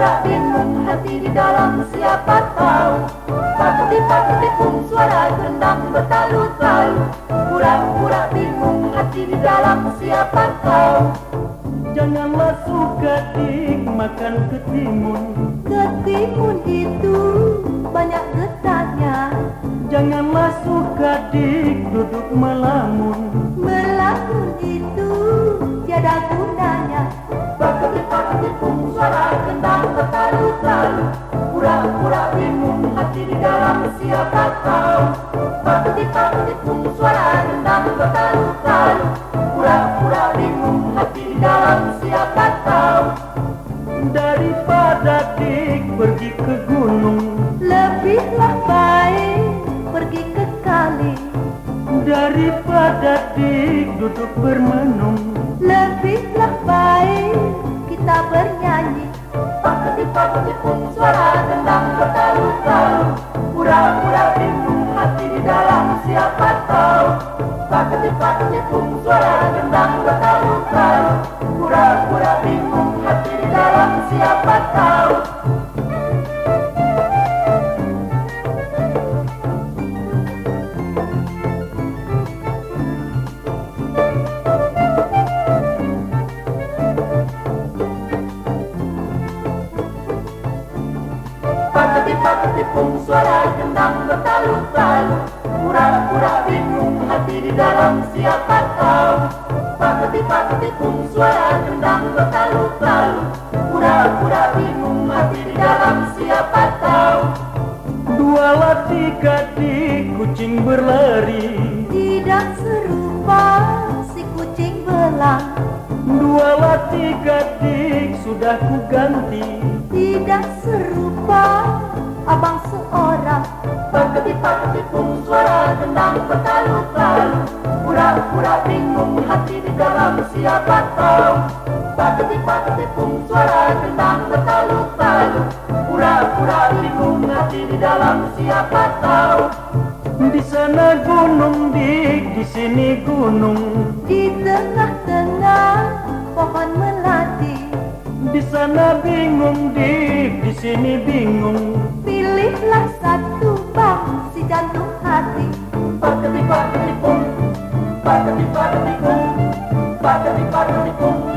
pura-pura bingung hati di dalam siapa tahu? Patut-patut pun suara gendang bertalu-talu. Pura-pura bingung hati di dalam siapa tahu? Jangan masuk ketik makan ketimun Ketimun itu banyak getahnya Jangan masuk ketik duduk melamun. Melamun itu tiada guna. Di dalam siapa kau Berketipung suara gendang bertalu-talu. Pura-pura bingung hati di dalam siapa kau Daripada dik pergi ke gunung. Lebihlah baik pergi ke kali. Daripada dik duduk bermenung. Lebihlah baik kita bernyanyi. Paketi-paketi-pung suara gendang Paketi-paketi-pung suara gendang bertalu-talu Paketi-paketi-pung suara gendang bertalu-talu. Pura-pura bingung hati di dalam siapa tahu. Paketi-paketi-pung suara gendang bertalu-talu. Pura-pura bingung hati di dalam siapa tahu. Dua latih di kucing berlari. Tidak serupa si kucing belang. Dua latih dik sudah ku ganti Tidak serupa abang seorang. Paketi-paketi-pung suara gendang bertalu-talu Pura-pura bingung hati di dalam siapa tahu. Paketi-paketi-pung suara gendang bertalu-talu Pura-pura bingung hati di dalam siapa tahu. Di sana gunung dik, di sini gunung. Di tengah-tengah pohon Di sana bingung dik, di sini bingung. Pilihlah satu bang si jantung hati. Paketi paketi pung, paketi paketi pung, paketi paketi pung.